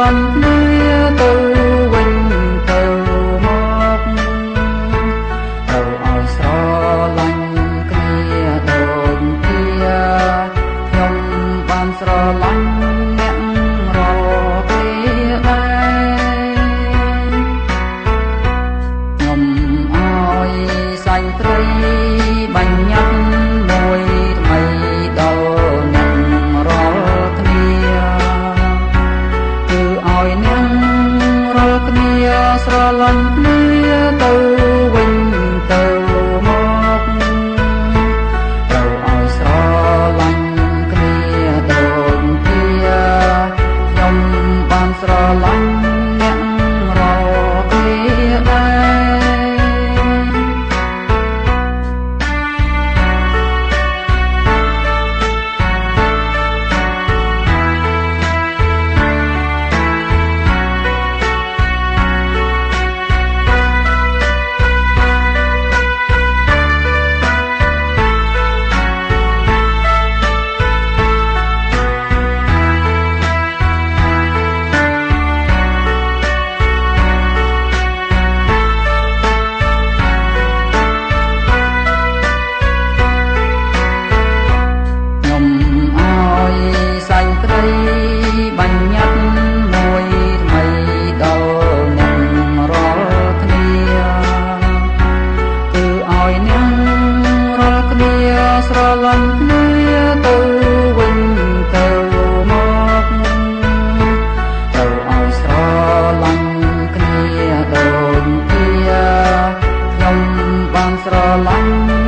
លំគ្នាទៅវិញទៅមកទៅឲ្យស្រឡាញ់គ្នាដូចជាខ្ញុំបានស្រឡាញ់អ្នករាល់គ្នាដែរខ្ញុំឲ្យសាញ់ត្រី Sralan Thank you.